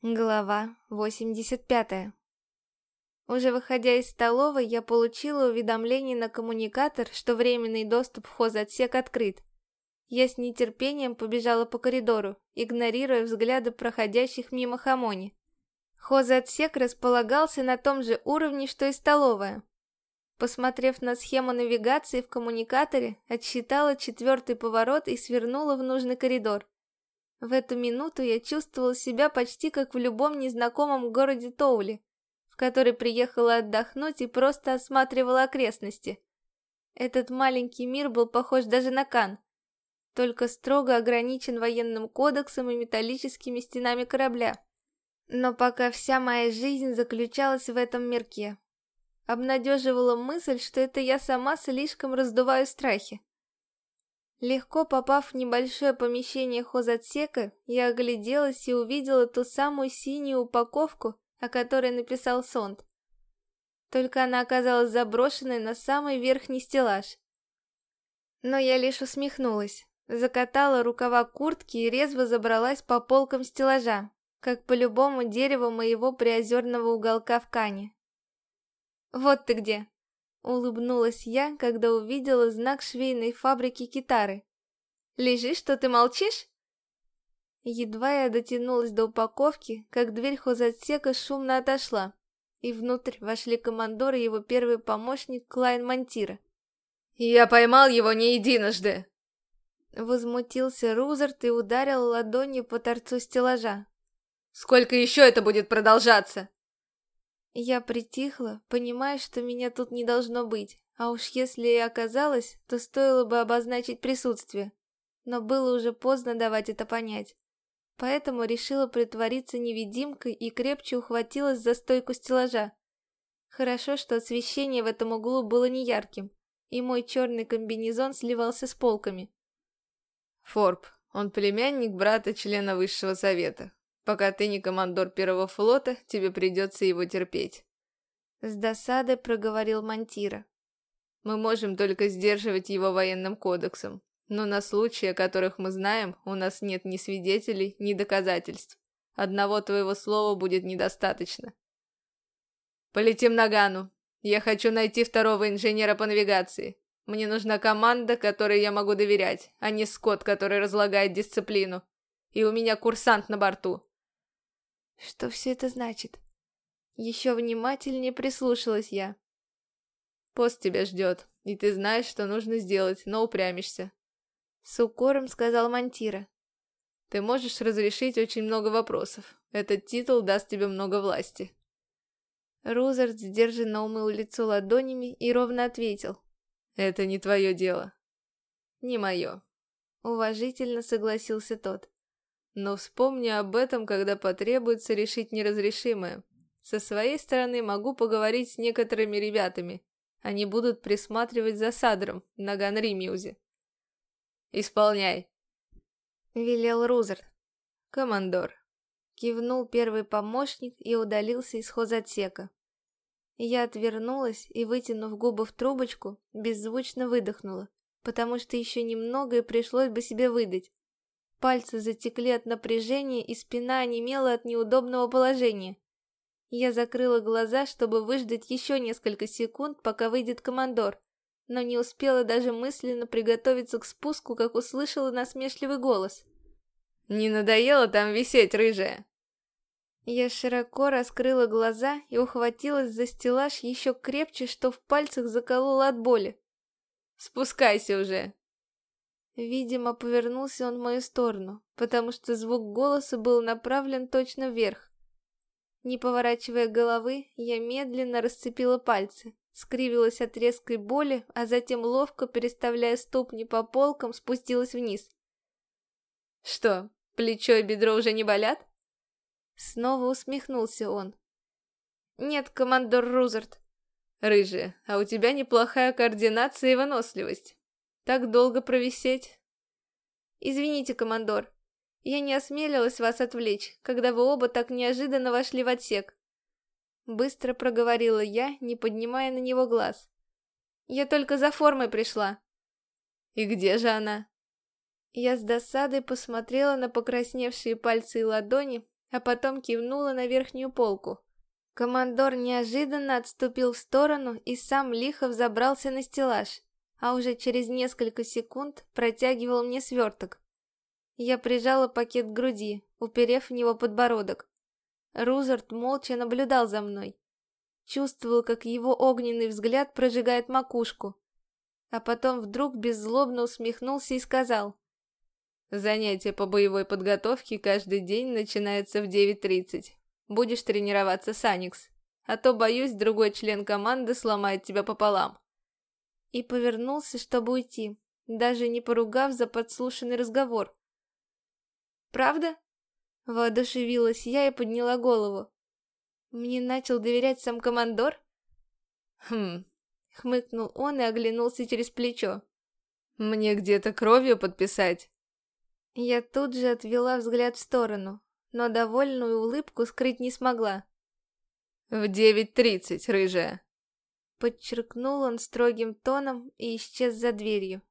Глава 85 Уже выходя из столовой, я получила уведомление на коммуникатор, что временный доступ в хозотсек открыт. Я с нетерпением побежала по коридору, игнорируя взгляды проходящих мимо хамони. Хозотсек располагался на том же уровне, что и столовая. Посмотрев на схему навигации в коммуникаторе, отсчитала четвертый поворот и свернула в нужный коридор. В эту минуту я чувствовала себя почти как в любом незнакомом городе Тоули, в который приехала отдохнуть и просто осматривала окрестности. Этот маленький мир был похож даже на Кан, только строго ограничен военным кодексом и металлическими стенами корабля. Но пока вся моя жизнь заключалась в этом мирке. Обнадеживала мысль, что это я сама слишком раздуваю страхи. Легко попав в небольшое помещение хозотсека, я огляделась и увидела ту самую синюю упаковку, о которой написал Сонд. Только она оказалась заброшенной на самый верхний стеллаж. Но я лишь усмехнулась, закатала рукава куртки и резво забралась по полкам стеллажа, как по любому дереву моего приозерного уголка в Кане. «Вот ты где!» Улыбнулась я, когда увидела знак швейной фабрики Китары. «Лежишь, что ты молчишь?» Едва я дотянулась до упаковки, как дверь хозотсека шумно отошла, и внутрь вошли командор и его первый помощник Клайн Монтира. «Я поймал его не единожды!» Возмутился Рузерт и ударил ладонью по торцу стеллажа. «Сколько еще это будет продолжаться?» Я притихла, понимая, что меня тут не должно быть, а уж если и оказалось, то стоило бы обозначить присутствие. Но было уже поздно давать это понять. Поэтому решила притвориться невидимкой и крепче ухватилась за стойку стеллажа. Хорошо, что освещение в этом углу было неярким, и мой черный комбинезон сливался с полками. Форб, он племянник брата члена высшего совета. Пока ты не командор первого флота, тебе придется его терпеть. С досадой проговорил Мантира. Мы можем только сдерживать его военным кодексом, но на случаи, о которых мы знаем, у нас нет ни свидетелей, ни доказательств. Одного твоего слова будет недостаточно. Полетим на Гану. Я хочу найти второго инженера по навигации. Мне нужна команда, которой я могу доверять, а не скот, который разлагает дисциплину. И у меня курсант на борту. Что все это значит? Еще внимательнее прислушалась я. Пост тебя ждет, и ты знаешь, что нужно сделать, но упрямишься. С укором сказал Мантира. Ты можешь разрешить очень много вопросов. Этот титул даст тебе много власти. Рузард сдержанно умыл лицо ладонями и ровно ответил. Это не твое дело. Не мое. Уважительно согласился тот. Но вспомни об этом, когда потребуется решить неразрешимое. Со своей стороны могу поговорить с некоторыми ребятами. Они будут присматривать за Садром на Ганримьюзе. «Исполняй!» — велел Рузер. «Командор!» — кивнул первый помощник и удалился из хозотсека. Я отвернулась и, вытянув губы в трубочку, беззвучно выдохнула, потому что еще немного и пришлось бы себе выдать. Пальцы затекли от напряжения, и спина онемела от неудобного положения. Я закрыла глаза, чтобы выждать еще несколько секунд, пока выйдет командор, но не успела даже мысленно приготовиться к спуску, как услышала насмешливый голос. «Не надоело там висеть, рыжая?» Я широко раскрыла глаза и ухватилась за стеллаж еще крепче, что в пальцах заколола от боли. «Спускайся уже!» Видимо, повернулся он в мою сторону, потому что звук голоса был направлен точно вверх. Не поворачивая головы, я медленно расцепила пальцы, скривилась от резкой боли, а затем ловко, переставляя ступни по полкам, спустилась вниз. «Что, плечо и бедро уже не болят?» Снова усмехнулся он. «Нет, командор Рузерт». «Рыжая, а у тебя неплохая координация и выносливость. Так долго провисеть? Извините, командор. Я не осмелилась вас отвлечь, когда вы оба так неожиданно вошли в отсек. Быстро проговорила я, не поднимая на него глаз. Я только за формой пришла. И где же она? Я с досадой посмотрела на покрасневшие пальцы и ладони, а потом кивнула на верхнюю полку. Командор неожиданно отступил в сторону и сам лихо взобрался на стеллаж, а уже через несколько секунд протягивал мне сверток. Я прижала пакет к груди, уперев в него подбородок. Рузард молча наблюдал за мной. Чувствовал, как его огненный взгляд прожигает макушку. А потом вдруг беззлобно усмехнулся и сказал. Занятия по боевой подготовке каждый день начинаются в 9.30. Будешь тренироваться с Аникс. А то, боюсь, другой член команды сломает тебя пополам. И повернулся, чтобы уйти, даже не поругав за подслушанный разговор. «Правда?» Воодушевилась я и подняла голову. Мне начал доверять сам командор? Хм, хмыкнул он и оглянулся через плечо. Мне где-то кровью подписать? Я тут же отвела взгляд в сторону, но довольную улыбку скрыть не смогла. «В девять тридцать, рыжая!» Подчеркнул он строгим тоном и исчез за дверью.